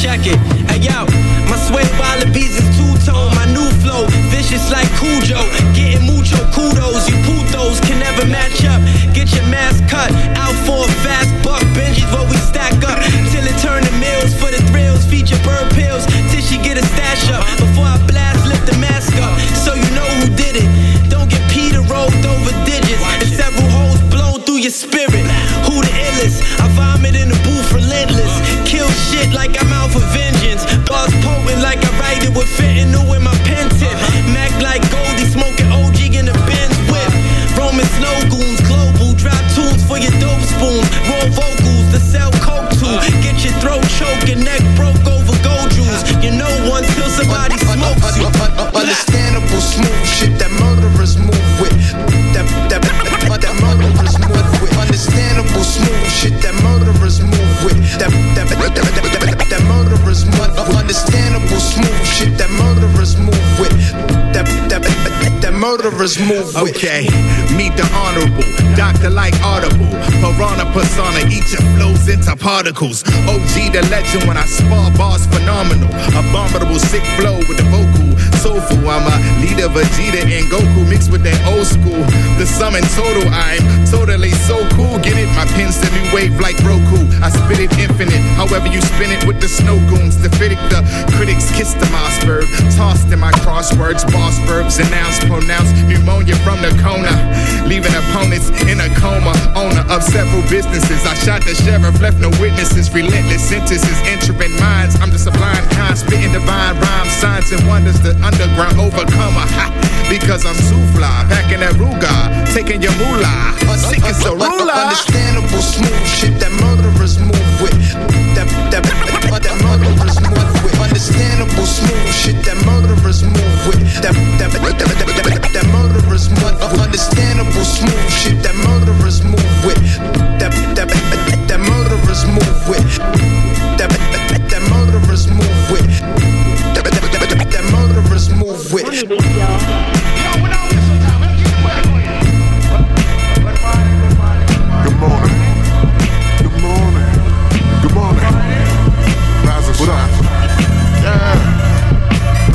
check it. Hey yo, my suede wallabies is two tone. My new flow, it with in my pen tip. Mac like Goldie smoking OG in the Benz whip. Roman snow goons, global drop tunes for your dope spoons. Raw vocals to sell coke to. Get your throat choking, neck broke over smooth shit that murderers move with. That that that murderers move with. Okay, meet the honorable, doctor like audible, piranha persona, each your flows into particles. OG the legend when I spar bars phenomenal, abominable sick flow with the vocal, soulful. I'm a leader, Vegeta and Goku mixed with that old school. The sum and total, I'm totally so cool. Get it? My pen's the new wave like Roku. I spit it infinite, however you spin it with the Snowgoons. The critic, the critics kiss the Mossberg, tossed in my crosswords, boss verbs announced, pronounced pneumonia from the corner, leaving opponents in a coma. Owner of several businesses, I shot the sheriff, left no witnesses. Relentless sentences entering minds. I'm the sublime kind, spitting divine rhymes, signs and wonders. The underground overcomer, ha, because I'm too fly, packing that Ruger, taking your moolah, sick as a that that that that, that, that, that murderers move that that that that, that that that, that that, that, that, that.